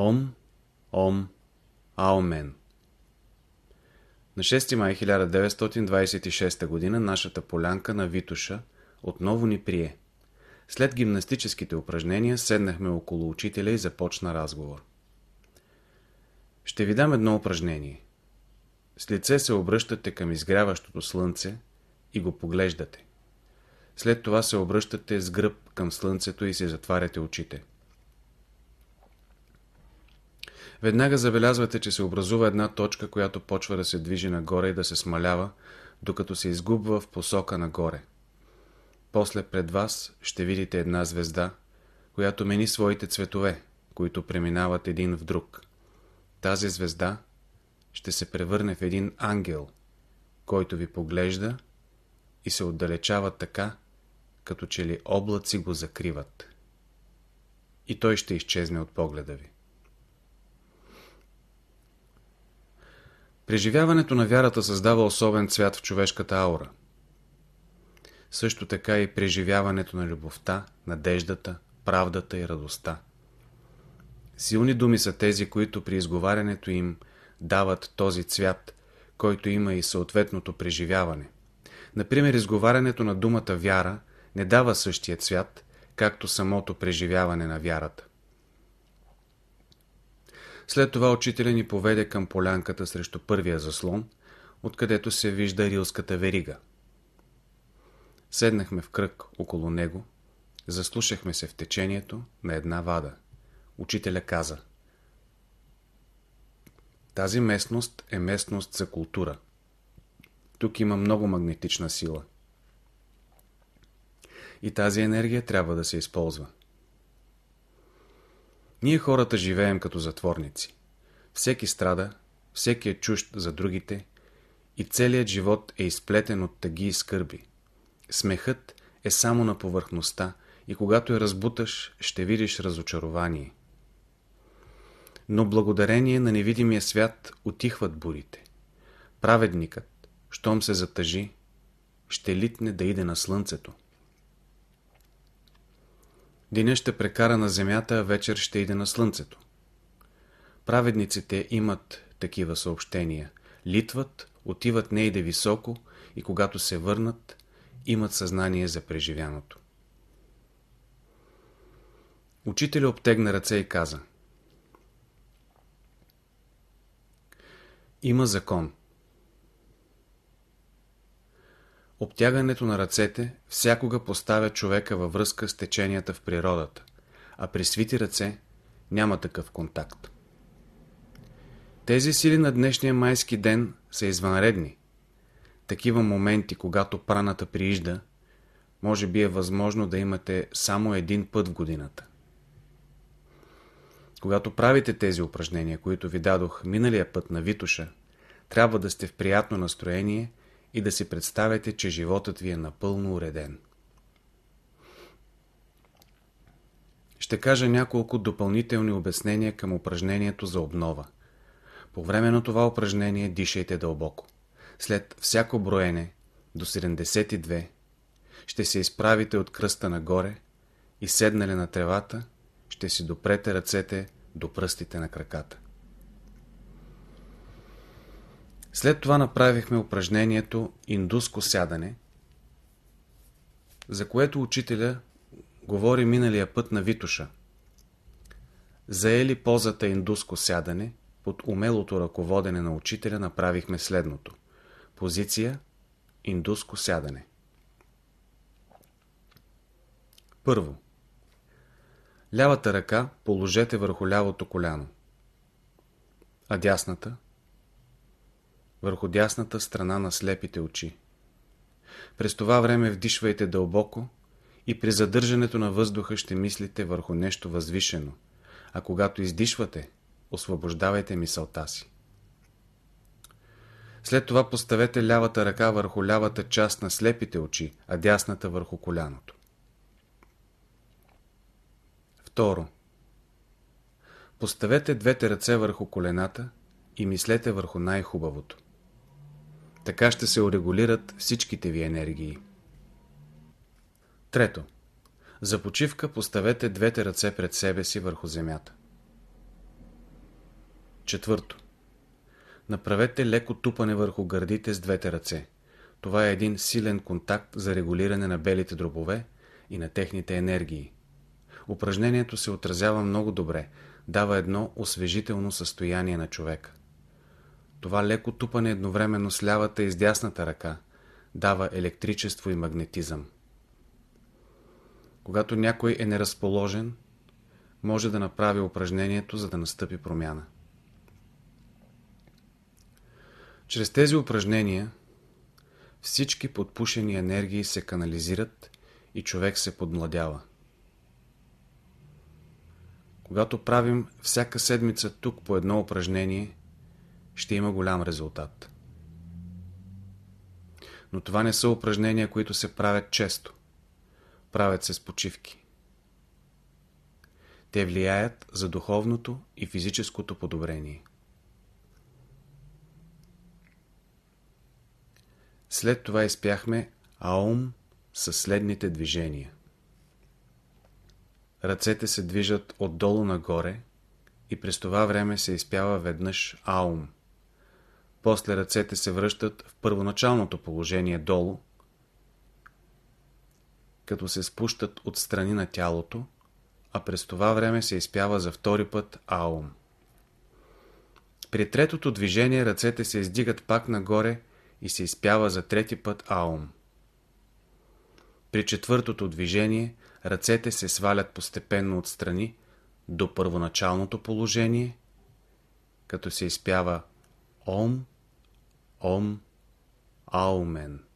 Ом, Ом, Аумен. На 6 май 1926 г. нашата полянка на Витуша отново ни прие. След гимнастическите упражнения седнахме около учителя и започна разговор. Ще ви дам едно упражнение. С лице се обръщате към изгряващото слънце и го поглеждате. След това се обръщате с гръб към слънцето и се затваряте очите. Веднага забелязвате, че се образува една точка, която почва да се движи нагоре и да се смалява, докато се изгубва в посока нагоре. После пред вас ще видите една звезда, която мени своите цветове, които преминават един в друг. Тази звезда ще се превърне в един ангел, който ви поглежда и се отдалечава така, като че ли облаци го закриват. И той ще изчезне от погледа ви. Преживяването на вярата създава особен цвят в човешката аура. Също така и преживяването на любовта, надеждата, правдата и радостта. Силни думи са тези, които при изговарянето им дават този цвят, който има и съответното преживяване. Например, изговарянето на думата вяра не дава същия цвят, както самото преживяване на вярата. След това учителя ни поведе към полянката срещу първия заслон, откъдето се вижда рилската верига. Седнахме в кръг около него, заслушахме се в течението на една вада. Учителя каза Тази местност е местност за култура. Тук има много магнетична сила. И тази енергия трябва да се използва. Ние хората живеем като затворници. Всеки страда, всеки е чужд за другите и целият живот е изплетен от тъги и скърби. Смехът е само на повърхността и когато я разбуташ, ще видиш разочарование. Но благодарение на невидимия свят отихват бурите. Праведникът, щом се затъжи, ще литне да иде на слънцето. Деня ще прекара на земята, а вечер ще иде на слънцето. Праведниците имат такива съобщения. Литват, отиват нейде високо и когато се върнат, имат съзнание за преживяното. Учителя обтегна ръце и каза Има закон. Обтягането на ръцете всякога поставя човека във връзка с теченията в природата, а при свити ръце няма такъв контакт. Тези сили на днешния майски ден са извънредни. Такива моменти, когато праната приижда, може би е възможно да имате само един път в годината. Когато правите тези упражнения, които ви дадох миналия път на Витуша, трябва да сте в приятно настроение и да си представяте, че животът ви е напълно уреден. Ще кажа няколко допълнителни обяснения към упражнението за обнова. По време на това упражнение дишайте дълбоко. След всяко броене до 72 ще се изправите от кръста нагоре и седнали на тревата ще си допрете ръцете до пръстите на краката. След това направихме упражнението индуско сядане, за което учителя говори миналия път на Витуша. Заели позата индуско сядане, под умелото ръководене на учителя направихме следното. Позиция индуско сядане. Първо. Лявата ръка положете върху лявото коляно, а дясната – върху дясната страна на слепите очи. През това време вдишвайте дълбоко и при задържането на въздуха ще мислите върху нещо възвишено, а когато издишвате, освобождавайте мисълта си. След това поставете лявата ръка върху лявата част на слепите очи, а дясната върху коляното. Второ. Поставете двете ръце върху колената и мислете върху най-хубавото. Така ще се урегулират всичките ви енергии. Трето. За почивка поставете двете ръце пред себе си върху земята. Четвърто. Направете леко тупане върху гърдите с двете ръце. Това е един силен контакт за регулиране на белите дробове и на техните енергии. Упражнението се отразява много добре, дава едно освежително състояние на човека. Това леко тупане едновременно с лявата и с дясната ръка дава електричество и магнетизъм. Когато някой е неразположен, може да направи упражнението, за да настъпи промяна. Чрез тези упражнения всички подпушени енергии се канализират и човек се подмладява. Когато правим всяка седмица тук по едно упражнение, ще има голям резултат. Но това не са упражнения, които се правят често. Правят се с почивки. Те влияят за духовното и физическото подобрение. След това изпяхме Аум със следните движения. Ръцете се движат отдолу нагоре и през това време се изпява веднъж Аум. После ръцете се връщат в първоначалното положение долу, като се спущат от страни на тялото, а през това време се изпява за втори път Аум. При третото движение ръцете се издигат пак нагоре и се изпява за трети път Аум. При четвъртото движение ръцете се свалят постепенно отстрани до първоначалното положение, като се изпява Ом, Ом, Аумен.